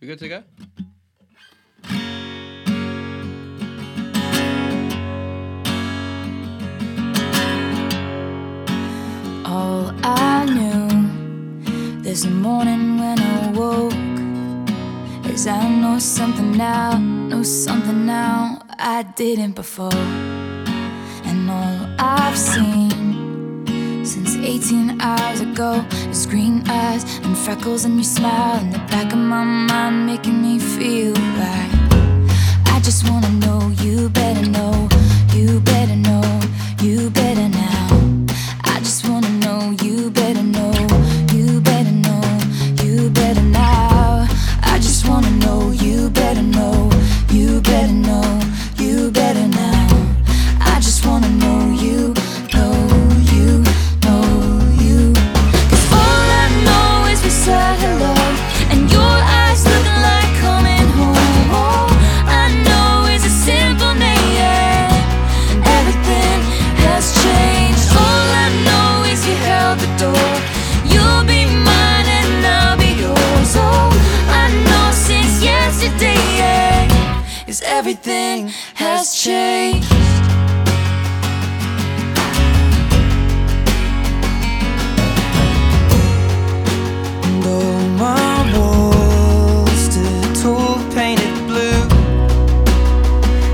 We good to go? All I knew this morning when I woke is I know something now, know something now I didn't before. freckles and your smile in the back of my mind, making me feel right. I just wanna know you better know, you better know, you better now. I just wanna know you better know, you better know, you better now. I just wanna know you better know. Cause everything has changed. And Though my walls still tall, painted blue,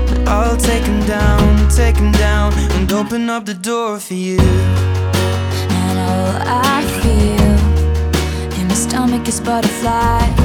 But I'll take them down, take them down, and open up the door for you. And all I feel in my stomach is butterflies.